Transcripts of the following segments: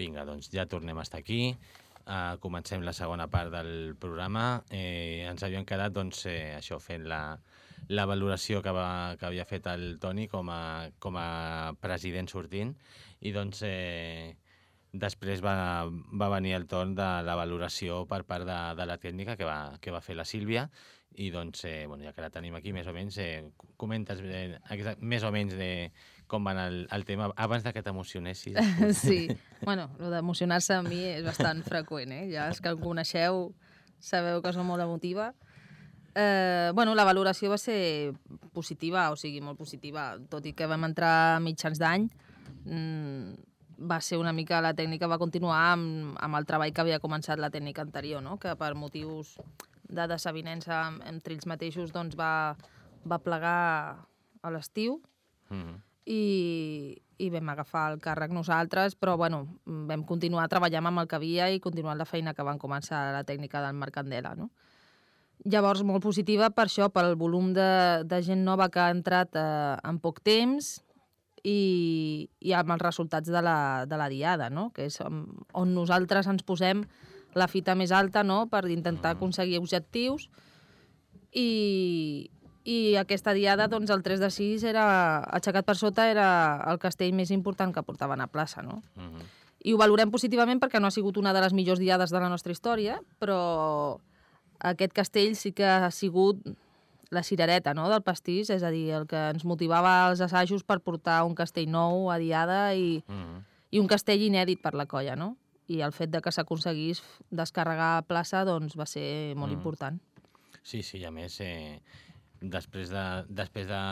Vinga, doncs ja tornem a estar aquí. Uh, comencem la segona part del programa. Eh, ens havíem quedat doncs, eh, això fent la, la valoració que, va, que havia fet el Toni com a, com a president sortint i doncs eh, després va, va venir el torn de la valoració per part de, de la tècnica que va, que va fer la Sílvia i doncs, eh, bueno, ja que la tenim aquí, més o menys, eh, comentes eh, més o menys de com va anar el, el tema abans de que t'emocionessis. Sí, bueno, el d'emocionar-se a mi és bastant freqüent, eh? Ja els que em coneixeu sabeu que som molt emotiva. Eh, bueno, la valoració va ser positiva, o sigui, molt positiva, tot i que vam entrar a mitjans d'any, mmm, va ser una mica, la tècnica va continuar amb, amb el treball que havia començat la tècnica anterior, no? que per motius de desavinença entre ells mateixos doncs va, va plegar a l'estiu Mm -hmm. I, i vam agafar el càrrec nosaltres, però bueno, vam continuar treballant amb el que havia i continuant la feina que van començar la tècnica del Marc Candela. No? Llavors, molt positiva per això, pel volum de, de gent nova que ha entrat eh, en poc temps i, i amb els resultats de la, de la diada, no? que és on, on nosaltres ens posem la fita més alta no? per intentar aconseguir objectius i, i aquesta diada, doncs, el 3 de 6 era, aixecat per sota, era el castell més important que portaven a plaça, no? Mm -hmm. I ho valorem positivament perquè no ha sigut una de les millors diades de la nostra història, però aquest castell sí que ha sigut la cirereta no, del pastís, és a dir, el que ens motivava als assajos per portar un castell nou a diada i, Mm -hmm. i un castell inèdit per la colla, no? I el fet de que s'aconseguís descarregar a plaça doncs, va ser molt Mm. important. Sí, sí, a més, eh, després de, després de,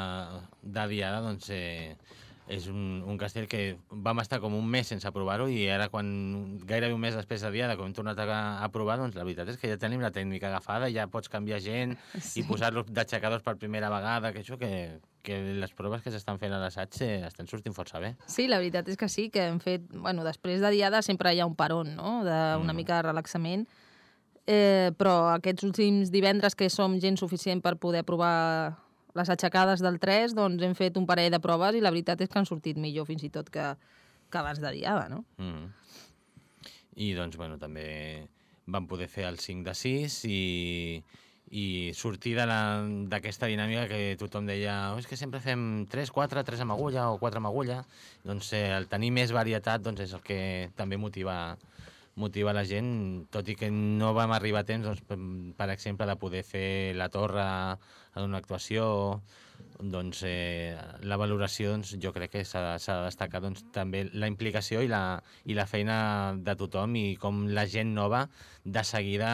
de Diada, doncs, eh, és un, un castell que vam estar com un mes sense provar-ho i ara quan gairebé un mes després de Diada, quan hem tornat a, a provar, doncs la veritat és que ja tenim la tècnica agafada, ja pots canviar gent Sí. i posar-los d'aixecadors per primera vegada, que això que, que les proves que s'estan fent a l'assaig eh, estan sortint força bé. Sí, la veritat és que sí, que hem fet... Bueno, després de diada sempre hi ha un peron, no?, d'una Mm. mica de relaxament, eh, però aquests últims divendres que som gent suficient per poder provar les aixecades del 3, doncs hem fet un parell de proves i la veritat és que han sortit millor fins i tot que, que abans de diada, no? Mm. I doncs, bueno, també vam poder fer el 5 de 6 i, i sortir d'aquesta dinàmica que tothom deia oh, és que sempre fem 3, 4, 3 amb agulla o 4 amb agulla. Doncs eh, el tenir més varietat doncs, és el que també motiva motiva la gent, tot i que no vam arribar a temps, doncs, per, per exemple, de poder fer la torre en una actuació, doncs eh, la valoració doncs, jo crec que s'ha de- destacar doncs, també la implicació i la, i la feina de tothom i com la gent nova de seguida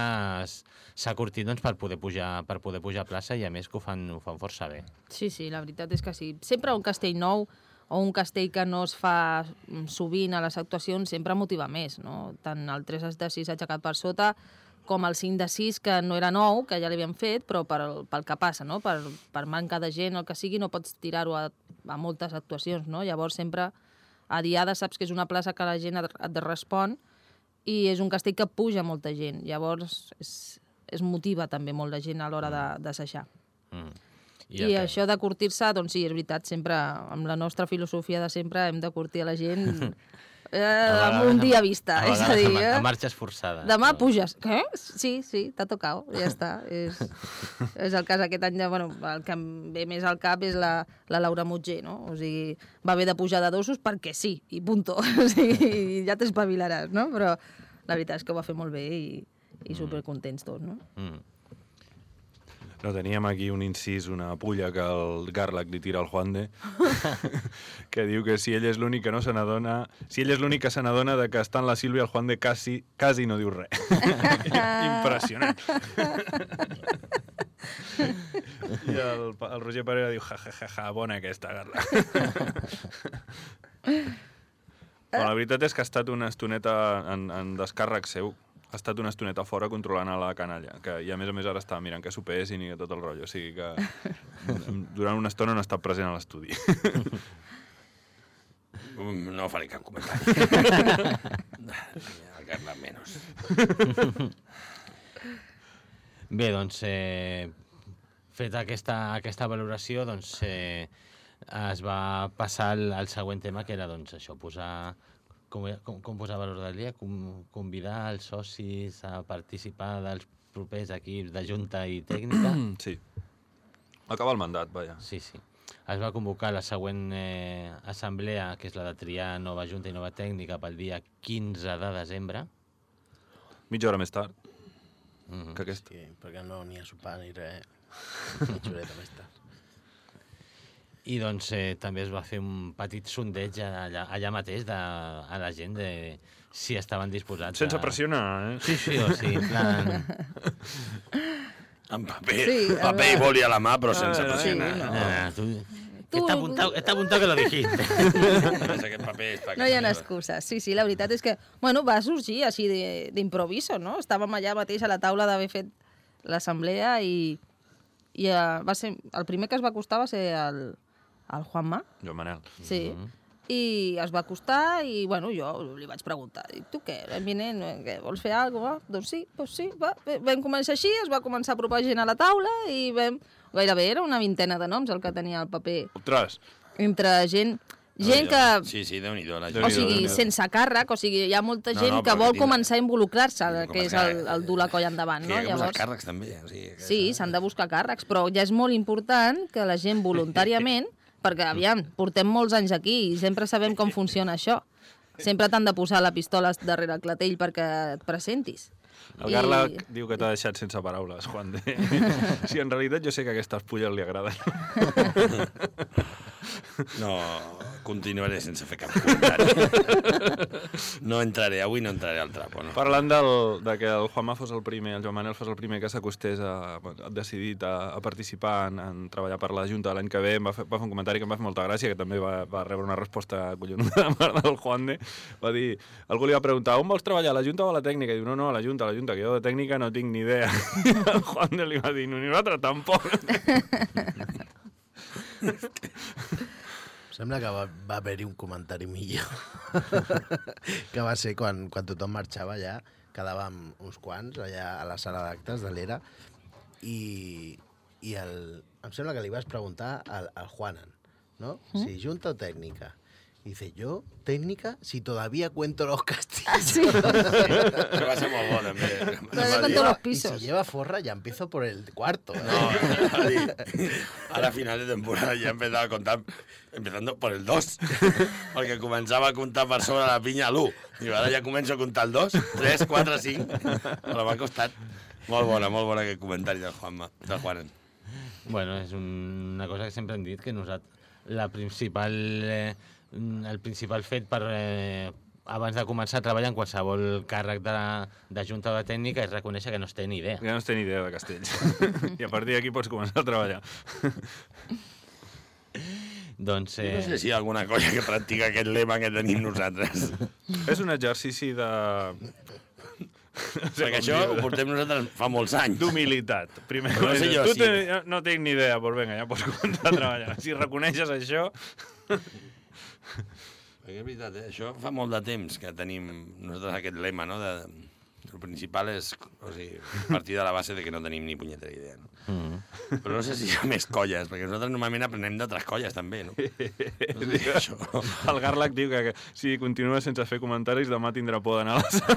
s'ha curtit doncs, per, poder pujar, per poder pujar a plaça i a més que ho fan, ho fan força bé. Sí, sí, la veritat és que sí. Sempre un castell nou o un castell que no es fa sovint a les actuacions sempre motiva més, no? Tant el 3 de 6 aixecat per sota com el 5 de 6, que no era nou, que ja l'havíem fet, però per, pel que passa, no? Per, per manca de gent, el que sigui, no pots tirar-ho a, a moltes actuacions, no? Llavors sempre a Diada saps que és una plaça que la gent et, et respon i és un castell que puja molta gent. Llavors és, es motiva també molt la gent a l'hora de- d'assajar. Mm. I, I que- això de curtir-se, doncs sí, és veritat, sempre, amb la nostra filosofia de sempre, hem de curtir a la gent eh, A amb un dia amb- vista. a És a dir, eh? amb marxes forçades. demà no? puges. Què? Sí, sí, t'ha tocat, ja està. És, és el cas aquest any, de, bueno, el que em ve més al cap és la, la Laura Mutger, no? O sigui, va haver de pujar de dosos perquè sí, i punto. O sigui, ja t'espavilaràs, no? Però la veritat és que ho va fer molt bé i, i supercontents tots, no? Mm. No, teníem aquí un incís, una pulla que el Garlac li tira al Juan de, que diu que si ell és l'únic que no se n'adona... Si ell és l'únic que se n'adona de que està en la Sílvia, el Juan de quasi, quasi no diu res. Impressionant. I el, el Roger Parera diu, ja, ja, ja, ja, bona aquesta, Garlac. Bueno, la veritat és que ha estat una estoneta en, en descàrrec seu, ha estat una estoneta fora controlant a la canalla, que, i a més a més ara està mirant que supessin i tot el rotllo, o sigui que durant una estona no ha estat present a l'estudi. No faré cap comentari. El Carles menos. Bé, doncs, eh, feta aquesta, aquesta valoració, doncs, eh, es va passar al, al següent tema, que era, doncs, això, posar com, com, com posava del dia? Com, convidar els socis a participar dels propers equips de junta i tècnica. Sí. Acaba el mandat, vaja. Sí, sí. Es va convocar la següent eh, assemblea, que és la de triar nova junta i nova tècnica, pel dia 15 de desembre. Mitja hora més tard Mm que aquesta. Sí, perquè no n'hi ha sopar ni res. Mitja horeta més tard. I doncs eh, també es va fer un petit sondeig allà, allà mateix de, a la gent de si estaven disposats Sense a... pressionar, eh? Sí, sí, o sí, en plan... Amb paper, Sí, a paper i boli a la mà, però sense Ah, pressionar. sí, no. Ah, tu... Tu- Está apuntado, está apuntado que lo dijiste. Aquest paper està No hi ha excuses. Sí, sí, la veritat és que, bueno, va sorgir així de- d'improviso, no? Estàvem allà mateix a la taula d'haver fet l'assemblea i, i uh, va ser, el primer que es va acostar va ser el, el Juanma, Jo, Manel. sí, i es va acostar i, bueno, jo li vaig preguntar, i tu què, vinent, què, vols fer alguna cosa? Doncs sí, doncs sí, va. Vam començar així, es va començar a apropar gent a la taula i vam, gairebé era una vintena de noms el que tenia el paper, Ostres, entre gent, gent que... Sí, sí, Déu-n'hi-do. La O gent. Sigui, sense càrrec, o sigui, hi ha molta No, gent no, que vol que tindrà- començar a involucrar-se, que és el, el dur la colla endavant, Que no? hi ha que Llavors, càrrecs, també. O sigui, que sí, s'han de buscar càrrecs, però ja és molt important que la gent voluntàriament, perquè, aviam, portem molts anys aquí i sempre sabem com funciona això. Sempre t'han de posar la pistola darrere el clatell perquè et presentis. el Garlac diu que t'ha deixat sense paraules, Juan de... Sí, en realitat jo sé que aquestes pulles li agraden. No, continuaré sense fer cap comentari. No entraré, avui no entraré al trapo, no. Parlant del, de que el Juanma fos el primer, el Joan Manel fos el primer que s'acostés a, a decidit a, a participar en, en treballar per la Junta l'any que ve, em va fer, va fer un comentari que em va fer molta gràcia, que també va, va rebre una resposta collonuda de part del Juan de. Va dir, algú li va preguntar, on vols treballar, a la Junta o a la tècnica? I diu, no, no, a la Junta, a la Junta, que jo de tècnica no tinc ni idea. I el Juan de li va dir, no, ni nosaltres tampoc. Sembla que va, va haver-hi un comentari millor. que va ser quan, quan tothom marxava ja, quedàvem uns quants allà a la sala d'actes de l'ERA i, i el, em sembla que li vas preguntar al, al Juanan, ¿no? Si junta o tècnica. Y dice, yo, técnica, si todavía cuento los castillos. Sí, bo, també. Todavía los Y pisos. si lleva forra, ya empiezo por el cuarto. ¿eh? No, a final de temporada ja empezava a contar, empezando por el 2, perquè començava a comptar per sobre la pinya l'1. I ara ja començo a comptar el 2, 3, 4, 5. Però m'ha costat. Molt bona, molt bona aquest comentari del Juanma, del Juanen. Bueno, és un, una cosa que sempre hem dit, que nosaltres, la principal, eh, el principal fet per, eh, abans de començar a treballar en qualsevol càrrec de, de junta de tècnica és reconèixer que no es té ni idea. Ja no es té ni idea de castells. I a partir d'aquí pots començar a treballar. Doncs, No sé eh, si hi ha alguna cosa que practica aquest lema que tenim nosaltres. És un exercici de... Perquè això ho portem nosaltres fa molts anys. D'humilitat. Primer, No sé jo tu si- te, no tinc ni idea, doncs vinga, ja pots començar a treballar. Si reconeixes això... Perquè és veritat, eh? això fa molt de temps que tenim nosaltres aquest lema, no? De, el principal és o sigui, partir de la base de que no tenim ni punyetera idea. No? mm, Però no sé si hi ha més colles, perquè nosaltres normalment aprenem d'altres colles també, no? no sé, això. El Garlac diu que, que si continua sense fer comentaris, demà tindrà por d'anar a la sala.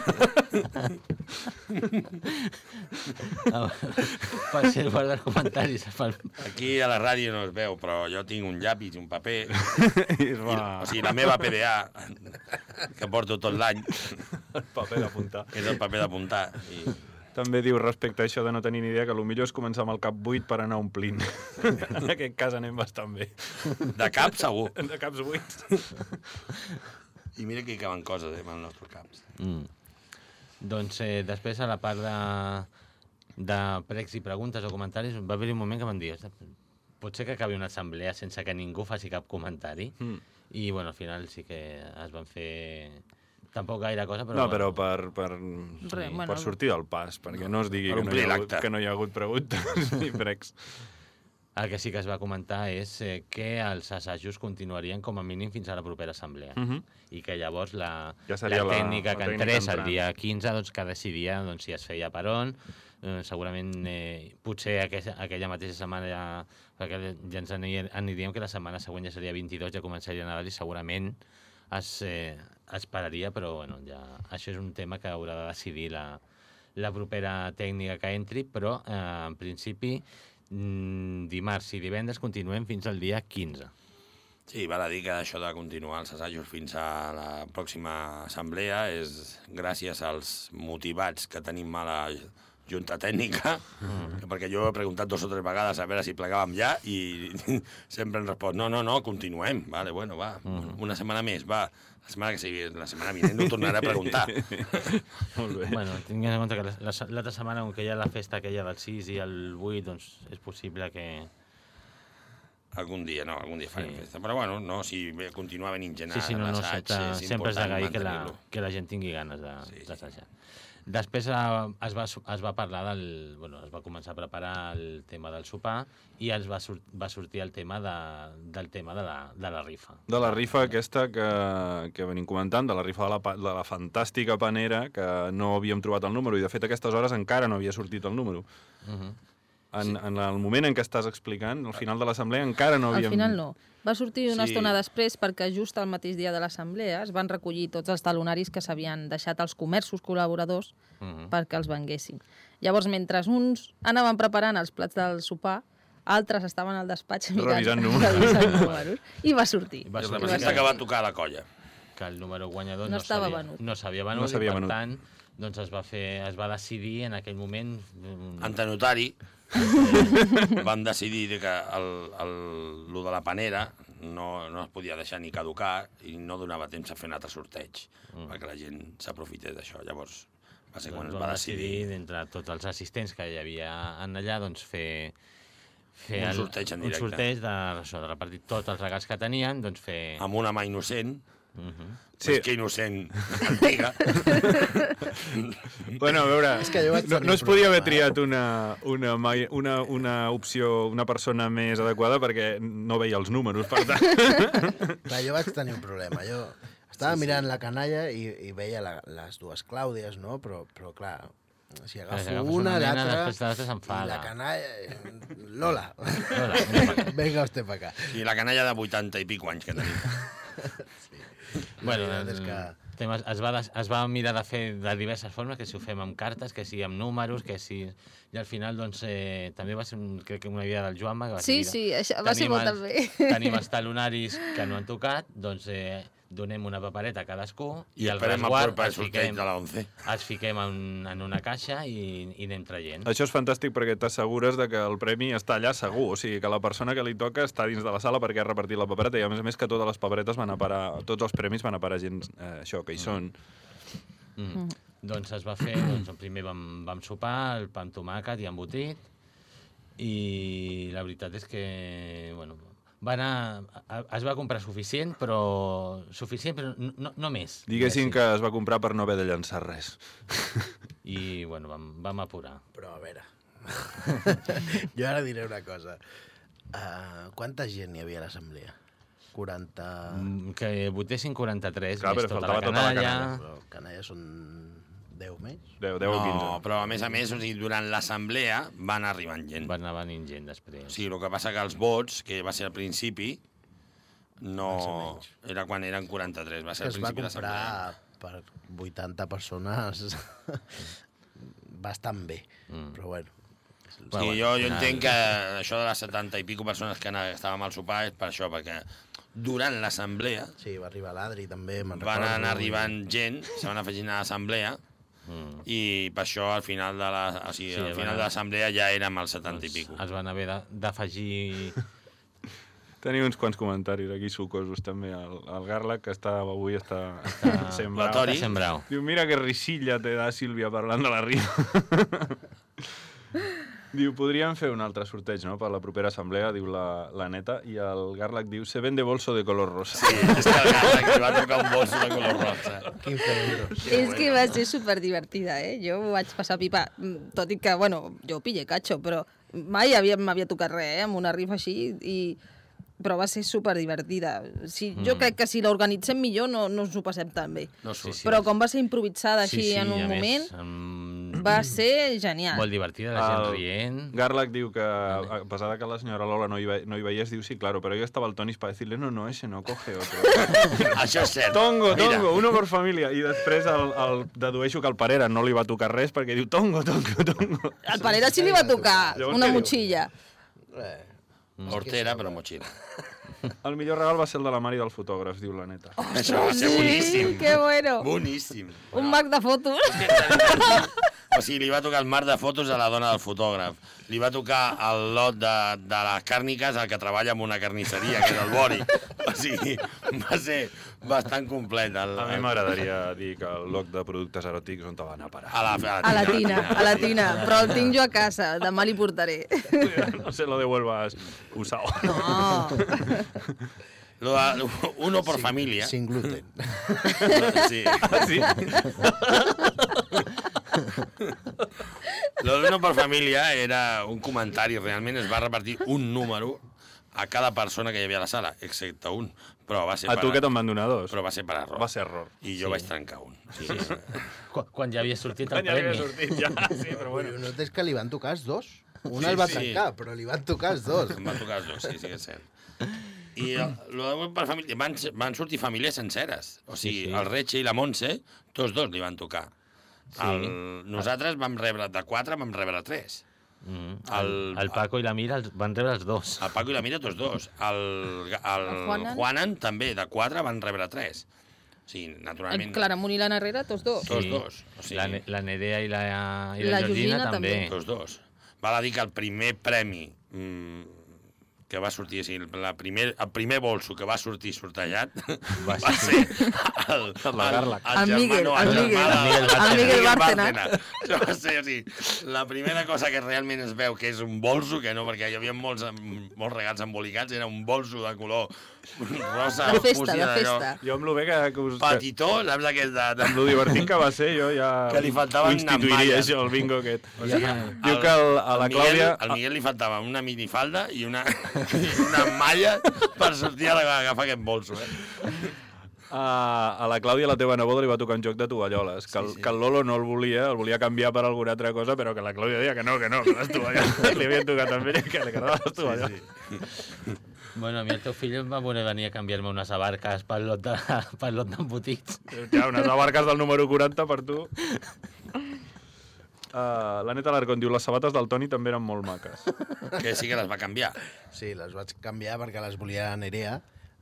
per ser dels comentaris. Per... Aquí a la ràdio no es veu, però jo tinc un llapis i un paper, I o sigui, la meva PDA, que porto tot l'any, el paper d'apuntar. és el paper d'apuntar. I... També diu respecte a això de no tenir ni idea que el millor és començar amb el cap buit per anar omplint. en aquest cas anem bastant bé. De cap, segur. De caps buits. I mira que hi caben coses, eh, amb els nostres caps. Mm. Doncs eh, després, a la part de, de pregs i preguntes o comentaris, va haver un moment que vam dir "Ostres, potser que acabi una assemblea sense que ningú faci cap comentari. Mm. I, bueno, al final sí que es van fer... Tampoc gaire cosa, però... No, però bueno, per, per, Re, bueno. per sortir del pas, perquè no es digui que no, hi ha hagut, l'acte. que no hi ha hagut preguntes ni pregs. El que sí que es va comentar és eh, que els assajos continuarien com a mínim fins a la propera assemblea. Mhm. I que llavors la, Ja la la- tècnica la que entrés el dia 15 doncs, que decidia doncs, si es feia per on. Eh, segurament, eh, potser aquella, aquella mateixa setmana ja, perquè ja ens ani- aniríem que la setmana següent ja seria 22, ja començarien a haver-hi segurament es, eh, esperaria, però bueno, ja, això és un tema que haurà de decidir la, la propera tècnica que entri, però eh, en principi mm, dimarts i divendres continuem fins al dia 15. Sí, val a dir que això de continuar els assajos fins a la pròxima assemblea és gràcies als motivats que tenim a la junta tècnica, mm. perquè jo he preguntat dos o tres vegades a veure si plegàvem ja i sempre em respon, no, no, no, continuem, vale, bueno, va, mm. una setmana més, va, la setmana que sigui, la setmana vinent ho tornaré a preguntar. Molt bé. Bueno, tinguem en compte que la- la- l'altra setmana, com que hi ha la festa aquella del 6 i el 8, doncs és possible que... Algun dia, no, algun dia farem Sí. festa. Però bueno, no, si continua venint gent Sí, sí, no, no, sempre, és d'agrair que, la, que la gent tingui ganes de- Sí, sí. Després eh, es, va, es va parlar del... Bueno, es va començar a preparar el tema del sopar i es va, sur va sortir el tema de, del tema de la, de la rifa. De la rifa aquesta que, que venim comentant, de la rifa de la, de la fantàstica panera, que no havíem trobat el número, i de fet a aquestes hores encara no havia sortit el número. Uh -huh. En, en el moment en què estàs explicant, al final de l'assemblea, encara no Al havíem... final no. Va sortir una Sí. estona després perquè just el mateix dia de l'assemblea es van recollir tots els talonaris que s'havien deixat als comerços col·laboradors Uh -huh. perquè els venguessin. Llavors, mentre uns anaven preparant els plats del sopar, altres estaven al despatx mirant, Revisant números. números. I va sortir. I va I sortir representa que va tocar la colla. Que el número guanyador No no, estava venut. No s'havia venut, No i per venut. tant doncs es va, fer, es va decidir en aquell moment... mm, Ante notari van decidir de que el, el, lo de la panera no, no es podia deixar ni caducar i no donava temps a fer un altre sorteig mm. perquè la gent s'aprofités d'això. Llavors va ser quan doncs es va decidir, decidir d'entre tots els assistents que hi havia en allà, doncs fer, fer Un el- sorteig en un directe. sorteig de, això, de repartir tots els regals que tenien, doncs fer... amb una mà innocent, Uh -huh. Sí. que innocent, antiga. Bueno, a veure, És que no, no es podia haver triat una, una, mai- una, una opció, una persona més adequada perquè no veia els números, per tant... Clar, jo vaig tenir un problema. Jo estava sí, mirant la canalla i, i veia la, les dues Clàudies, no? Però, però clar, si agafo agafes una, l'altra... I la canalla... Lola, aquí. venga usted pa acá. I la canalla de 80 i pico anys que tenim. bueno, veritat és el que- tema es, va, es va mirar de fer de diverses formes, que si ho fem amb cartes, que si amb números, que si... I al final, doncs, eh, també va ser, un, crec que una idea del Joanma, que va Sí, ser, sí, això va ser molt els- també. Tenim els talonaris que no han tocat, doncs eh, donem una papereta a cadascú I, i, el el resguard els sorteig fiquem, de la 11. els fiquem en, en una caixa i, i anem traient. Això és fantàstic perquè t'assegures de que el premi està allà segur, o sigui, que la persona que li toca està dins de la sala perquè ha repartit la papereta i a més a més que totes les paperetes van a parar, tots els premis van a parar gent, eh, això, que hi són. Mm. Doncs es va fer, doncs primer vam, vam sopar, el pa amb tomàquet i embotit, i la veritat és que, bueno, va anar, a- es va comprar suficient, però suficient, però no, no, més. Diguéssim que es va comprar per no haver de llançar res. I, bueno, vam, vam apurar. Però a veure... jo ara diré una cosa. Uh, quanta gent hi havia a l'assemblea? 40... Mm, Que votessin 43, Clar, més però tota faltava la tota la canalla. canalla. Però canalla són 10 més? 10, 10 o 15. No, però a més a més, o sigui, durant l'assemblea van arribant gent. Va anar venint gent després. O sigui, el que passa que els vots, que va ser al principi, no... Van. Era quan eren 43, va ser que al es va principi de l'assemblea. comprar per 80 persones bastant bé, Mm. però bueno. Sí, jo, jo entenc que això de les 70 i pico persones que estàvem al sopar és per això, perquè durant l'assemblea Sí, va arribar l'Adri també, me'n van anar arribant gent, se van afegint a l'assemblea. I per això al final de la, o sigui, Sí, al final de l'assemblea ja érem als 70 i pico. es van haver d'afegir... Tenia uns quants comentaris aquí sucosos també. El, el Garlac, que està, avui està, Està- brau. Diu, mira que risilla te da Sílvia parlant de la rifa. diu, podríem fer un altre sorteig, no?, per la propera assemblea, diu la, la neta, i el Garlac diu, se vende bolso de color rosa. Sí, és que el Garlac li va tocar un bolso de color rosa. Quin feo. És que va ser superdivertida, eh? Jo ho vaig passar pipa, tot i que, bueno, jo pille catxo, però mai havia- m'havia tocat res, eh? Amb una rifa així, i... però va ser superdivertida. Si, Jo Mm. crec que si l'organitzem millor no, no ens ho passem tan bé. No surt. Sí, sí. Però com va ser improvisada així sí, sí, en un moment... Més, amb Va ser genial. Molt divertida, la gent El- rient. Garlac diu que, a pesar de que la senyora Lola no hi, ve, no hi veiés, diu, sí, claro, pero yo estaba el Tonis para decirle, no, no, ese no, coge otro. Això és cert. tongo, Mira, tongo, uno por família. I després el, el, dedueixo que el Parera no li va tocar res perquè diu, tongo, tongo, tongo. Al Parera sí li va tocar Llavors una motxilla. Eh, Hortera, però motxilla. El millor regal va ser el de la Mari del fotògraf, diu la neta. Això va ser boníssim. que bueno. Boníssim. Un mac de fotos. O sigui, li va tocar el mar de fotos a la dona del fotògraf. Li va tocar el lot de, de les càrniques al que treballa en una carnisseria, que és el Bori. O sigui, va ser bastant complet. El, A mi m'agradaria dir que el loc de productes eròtics on te va anar a parar. A la, a A la tina, a la tina. Però el tinc jo a casa, demà li portaré. No se lo devuelvas usado. No. Lo de, uno por familia. Sin gluten. Sí. Ah, sí? Lo de uno por familia era un comentari, realment es va repartir un número a cada persona que hi havia a la sala, excepte un. Però va ser A tu per, que te'n van donar dos. però va ser per error. Va ser error. I jo vaig trencar un. Sí, sí. Quan, quan ja havia sortit el Ja havia premi. sortit, ja, sí, però bueno. No és que li van tocar els dos. Un Sí, el va sí. trencar, però li van tocar els dos. Em van tocar els dos, sí, sí que és cert. I el, lo per família, van, van sortir famílies senceres. O sigui, Sí, sí. el Retxe i la Montse, tots dos li van tocar. Sí. El, nosaltres vam rebre, de quatre, vam rebre tres. Mm. El, El, el Paco i la Mira els van rebre els dos. el Paco i la Mira, tots dos. El, el, El Juanan? Juanan també, de quatre van rebre tres. O sigui, El naturalment, Claramunt i l'Anna Herrera, tots dos. tots dos. O sigui, La, la Nerea i la, i La la, Georgina, Georgina també. també. tots dos. Val a dir que el primer premi mm, que va sortir, o sigui, la primer, el primer bolso que va sortir sortejat va, Va ser el, El Garlac. El Miguel, no, el germà Miguel. de- El Miguel Bárcena. Això va ser, o sigui, la primera cosa que realment es veu que és un bolso, que no, perquè hi havia molts, molts regals embolicats, era un bolso de color rosa. De festa, de d'allò, festa. Jo amb lo bé que, que, us, Petitó, saps aquest de... amb lo divertit que va ser, jo ja Que li faltaven ho instituiria, malles. això, el bingo aquest. O sigui, Diu que el, a la Miguel, Clàudia... Al Miguel li faltava una minifalda i una, i una malla per sortir a agafar aquest bolso. Eh? A, a la Clàudia, la teva neboda, li va tocar un joc de tovalloles, que el, que el Lolo no el volia, el volia canviar per alguna altra cosa, però que la Clàudia deia que no, que no, que les tovalloles li havien tocat també, que li agradaven les tovalloles. Bueno, a mi el teu fill em va voler venir a canviar-me unes abarques pel lot de- pel lot d'embotits. Ja, unes abarques del número 40 per tu. Uh, la neta Larcón diu, les sabates del Toni també eren molt maques. Que sí que les va canviar. Sí, les vaig canviar perquè les volia Nerea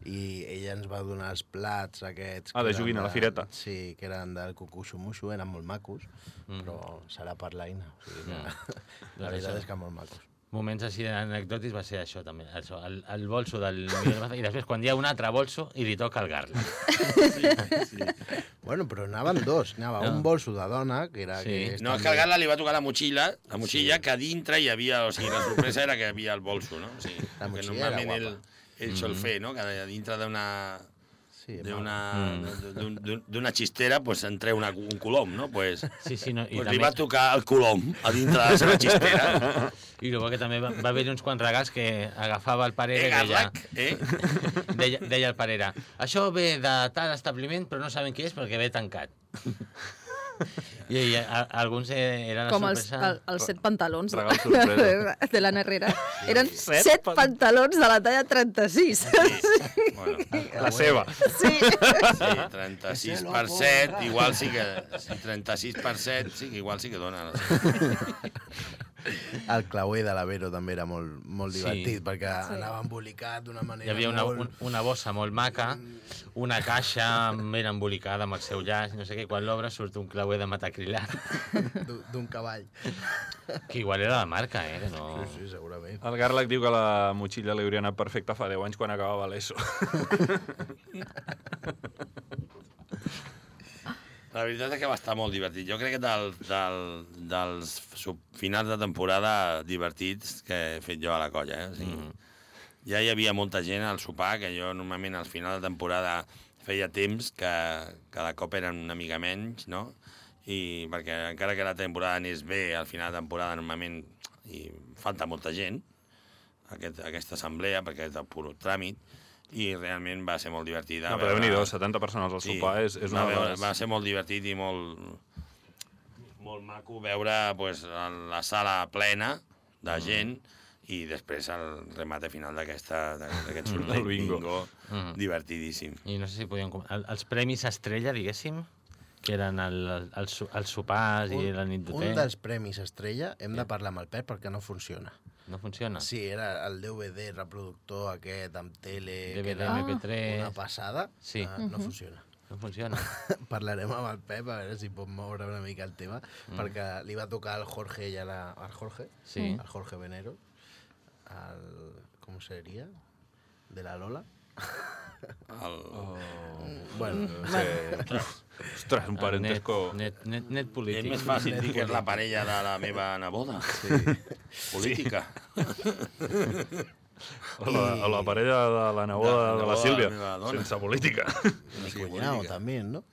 i ella ens va donar els plats aquests... Ah, que de joguina, la fireta. Sí, que eren del cucuxumuxu, eren molt macos, mm. però serà per l'Aina. O sigui que, la veritat això. és que molt macos. Moments així anecdòtics va ser això, també. Això, el, el bolso del Miguel Baza, i després quan hi ha un altre bolso i li toca el Garla. Bueno, però anaven dos. Anava No. un bolso de dona, que era... Sí. Que és No, és que al Gala li va tocar la motxilla, la motxilla sí. que a dintre hi havia... O sigui, la sorpresa era que hi havia el bolso, no? O sigui, La que motxilla era normalment ell, guapa. ell sol fer, no? Que dintre d'una Sí, d'una Mm. xistera pues, en treu una, un colom, no? Pues, Sí, sí, no, i, pues li també, va tocar el colom a dintre de la seva xistera. i el que també va, va haver uns quants regals que agafava el Parera Eh, i deia? Eh? deia, deia el Parera, això ve de tal establiment però no saben qui és perquè ve tancat. I, i a, alguns eh, eren la Com els, el, els set pantalons sorpresa. de l'Anna Herrera. Eren Set set, pan- pantalons de la talla 36. Sí. Bueno, La seva. sí. sí, 36 per 7, igual sí que... Sí, 36 per 7, sí igual sí que dona. El clauer de la Vero també era molt, molt Sí. divertit, perquè Sí. anava embolicat d'una manera Hi havia una, molt... un, una bossa molt maca, una caixa ben embolicada amb el seu llaç, no sé què, quan l'obre surt un clauer de matacrilat, d'un- d'un cavall. que igual era la marca, eh? Que no... Sí, sí, segurament. El Garlac diu que la motxilla li hauria anat perfecta fa 10 anys quan acabava l'ESO. La veritat és que va estar molt divertit. Jo crec que del, del, dels finals de temporada divertits que he fet jo a la colla. Eh? O sigui, mm. Ja hi havia molta gent al sopar, que jo normalment al final de temporada feia temps que cada cop eren una mica menys, no? I perquè encara que la temporada anés bé, al final de temporada normalment i falta molta gent, aquest, aquesta assemblea, perquè és de pur tràmit, i realment va ser molt divertida. No, però nhi 70 persones al sopar és, és va, una de veure, les... va ser molt divertit i molt, molt maco veure pues, la sala plena Mm. de gent i després el remate final d'aquesta- d'aquest Mm, sorteig el bingo. bingo Mm. divertidíssim. I no sé si podíem... El, els premis estrella, diguéssim, que eren el, el, el, els sopars i la nit un d'hotel. dels premis estrella hem de parlar amb el Pep perquè no funciona. No funciona? Sí, era el DVD reproductor aquest amb tele... que DVD, era MP3. Una passada. Sí. eh, no funciona. No funciona. Parlarem amb el Pep a veure si pot moure una mica el tema, Mm. perquè li va tocar al Jorge i a la... Al Jorge? Sí. Al Jorge Venero. Al... Com seria? De la Lola. El... Bueno, Ostres, un parentesco... Net, net, net, net És polític. més fàcil dir que és la parella de la meva neboda. Sí. Política. O la, o la parella de la neboda La de, neboda la de Sílvia, la sense política. mi cuñado también, ¿no?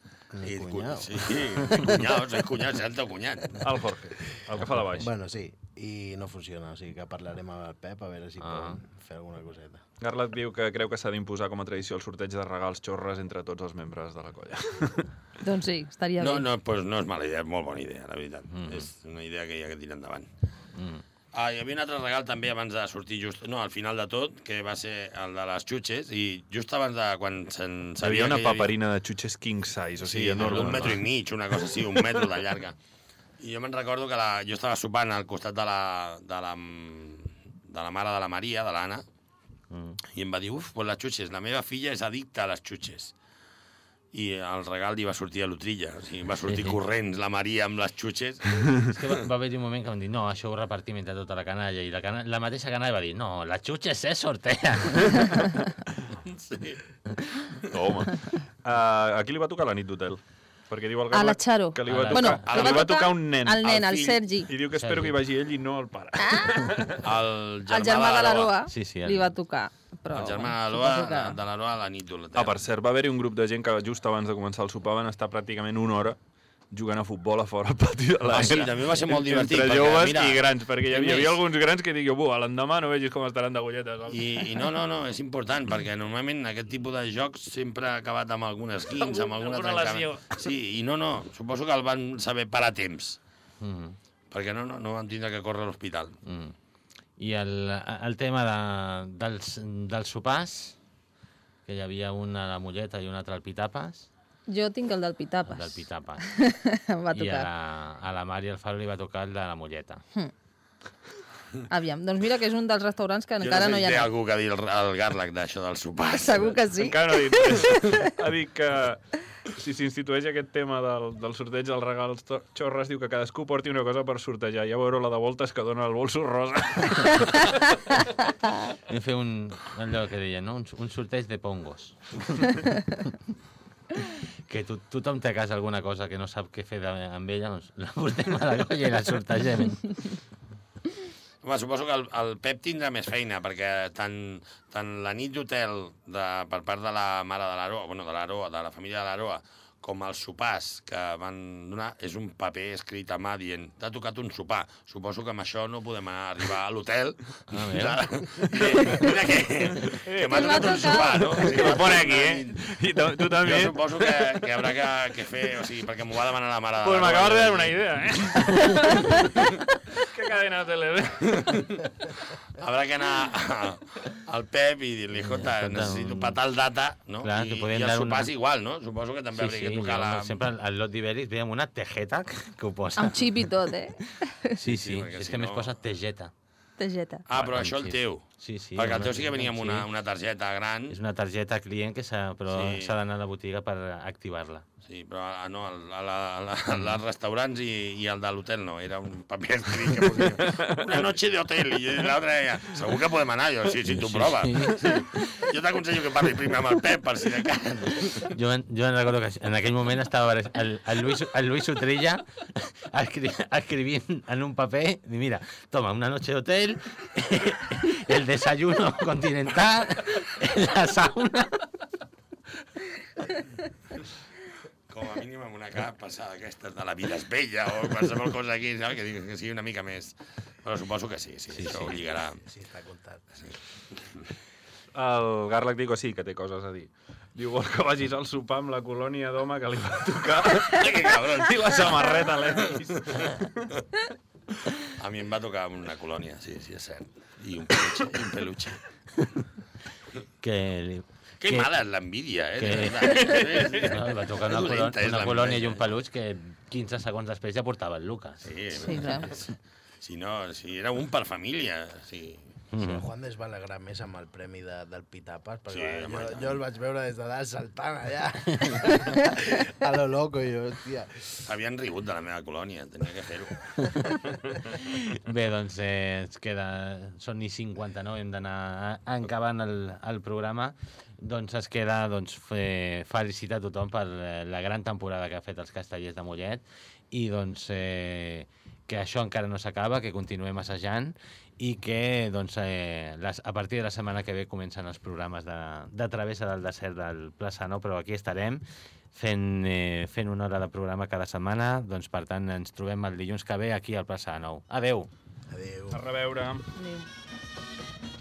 I cu- cuñado. Sí, soy cunyat, és el teu cunyat. El Jorge, el que fa de baix. Bueno, sí, i no funciona, o sigui que parlarem amb el Pep a veure si Ah. poden fer alguna coseta. Garlat diu que creu que s'ha d'imposar com a tradició el sorteig de regals xorres entre tots els membres de la colla. Doncs sí, estaria No, bé. no, pues no és mala idea, és molt bona idea, la veritat. Mm. És una idea que hi ha que tirar endavant. Mm. Ah, hi havia un altre regal també abans de sortir just... No, al final de tot, que va ser el de les xutxes, i just abans de quan se'n Hi sabia havia una hi havia- paperina de xutxes king size, o Sí, sigui, enorme, enorme. un metro i mig, una cosa així, un metro de llarga. I jo me'n recordo que la, jo estava sopant al costat de la, de la, de la mare de la Maria, de l'Anna, Mm. i em va dir, uf, pues les xutxes, la meva filla és addicta a les xutxes. I el regal li va sortir a l'utrilla, o sigui, va sortir Sí, sí. corrents la Maria amb les xutxes. És que va, va haver-hi un moment que vam dir no, això ho repartim entre tota la canalla i la, cana la mateixa canalla va dir no, la xutxa se sortea. Sí. Home. Uh, a qui li va tocar la nit d'hotel? Perquè diu el A la Charo. que li A va la- tocar, Bueno, que li va tocar un nen. El nen, al el fill. Sergi. I diu que espero Sergi. que hi vagi ell i no el pare. El germà, El germà de l'Aroa Sí, sí, li el- va tocar. Però, El germà de l'Aroa, que- de l'Aroa a la nit d'hotel. Ah, per cert, va haver-hi un grup de gent que just abans de començar el sopar van estar pràcticament una hora jugant a futbol a fora al pati de la Ah, sí, també va ser molt divertit, Entre perquè, joves mira, i grans, perquè hi havia, hi havia alguns grans que jo, buah, l'endemà no vegis com estaran d'agulletes. saps?" I, I no, no, no, és important, perquè normalment aquest tipus de jocs sempre ha acabat amb algunes quins, amb alguna Alguna trencada. Sí, i no, no, suposo que el van saber parar a temps, Mm. perquè no, no, no van tindre que córrer a l'hospital. Mm. I el, el tema de, dels, dels sopars, que hi havia un a la Molleta i un altre al Pitapes, Jo tinc el del el Pitapes. del Pitapes. em va I a tocar. la, a la Mari i al Faro li va tocar el de la Molleta. Aviam, doncs mira que és un dels restaurants que Jo encara no no sé hi si té ha... algú que dir el, el Garlac d'això del sopar. Segur que sí. Encara no ha dit res. Ha dit que si s'institueix aquest tema del, del sorteig dels regals xorres, diu que cadascú porti una cosa per sortejar. Ja veureu la de voltes que dona el bolso rosa. Vam fer un, allò que deia, no? un, un sorteig de pongos. que to tothom té a casa alguna cosa que no sap què fer amb ella, doncs la portem a la colla i la sortegem. Home, suposo que el, el Pep tindrà més feina, perquè tant, tant la nit d'hotel per part de la mare de l'Aroa, bueno, de l'Aroa, de la família de l'Aroa, com els sopars que van donar, és un paper escrit a mà dient t'ha tocat un sopar. Suposo que amb això no podem anar a arribar a l'hotel. Ah, mira. Mira, mira que, que m'ha Que m'ha tocat un sopar, no? Sigui, que lo pone aquí, eh? I tu, tu Jo també. suposo que, que haurà que, que fer, o sigui, perquè m'ho va demanar la mare Pues l'Aroa. m'acabas de dar una idea, eh? Qué cadena de tele. Habrà que anar al Pep i dir-li, escolta, Escolta, necessito per tal data, no? Clar, I, que i els dar una- sopars igual, no? Suposo que també Sí, hauria sí, que jo, tocar la... sempre al, al lot d'Iberis veiem una tejeta que ho posa. Amb xip i tot, eh? Sí, Sí, sí, perquè és si que a més no- posa tejeta. Tejeta. Ah, però Amb això el teu. Sí, sí. Perquè el teu sí que venia amb sí. una, una targeta gran. És una targeta client que s'ha Sí. d'anar a la botiga per activar-la. Sí, però ah, no, a la, a la, a als restaurants i, i el de l'hotel no, era un paper escrit que posia una noche de hotel i l'altre deia, segur que podem anar, jo, sí, sí, tu Sí, prova. sí. Jo t'aconsello que parli primer amb el Pep, per si de cas. Jo, jo en recordo que en aquell moment estava el, el, Luis, el Luis Utrilla escri, escrivint en un paper, i mira, toma, una noche de hotel, el desayuno continental, la sauna... Com a mínim amb una cara passada d'aquestes de la vida és bella o qualsevol cosa aquí, saps? Que, digui- que sigui una mica més... Però suposo que sí, sí, sí això sí. ho lligarà. Sí, està comptat. El Garlac diu que sí, que té coses a dir. Diu, vol que vagis al sopar amb la colònia d'home que li va tocar Que cabron. i la samarreta l'he vist. A mi em va tocar una colònia, sí, sí, és cert. I un peluche, i un peluche. Que, li, Que, que, mala és l'envídia, eh? que- no, va tocar una, colònia, una colònia i un peluig que 15 segons després ja portava el Lucas. Sí, Sí, clar. si no, si era un per família, sí. Sí, Mhm. el Juan es va alegrar més amb el premi de, del Pitapes, perquè Sí, jo, jo el vaig veure des de dalt saltant allà. a lo loco, i jo, hòstia. Havien rigut de la meva colònia, tenia que fer-ho. Bé, doncs eh, ens queda... Són i 59, hem d'anar a- acabant el, el programa. Doncs es queda doncs, fe, felicitar a tothom per eh, la gran temporada que ha fet els castellers de Mollet i doncs eh, que això encara no s'acaba, que continuem assajant i que doncs, eh, les, a partir de la setmana que ve comencen els programes de, de travessa del desert del Plaça Nou, però aquí estarem fent, eh, fent una hora de programa cada setmana, doncs per tant ens trobem el dilluns que ve aquí al Plaça Nou. Adeu! Adéu. A reveure. Adéu.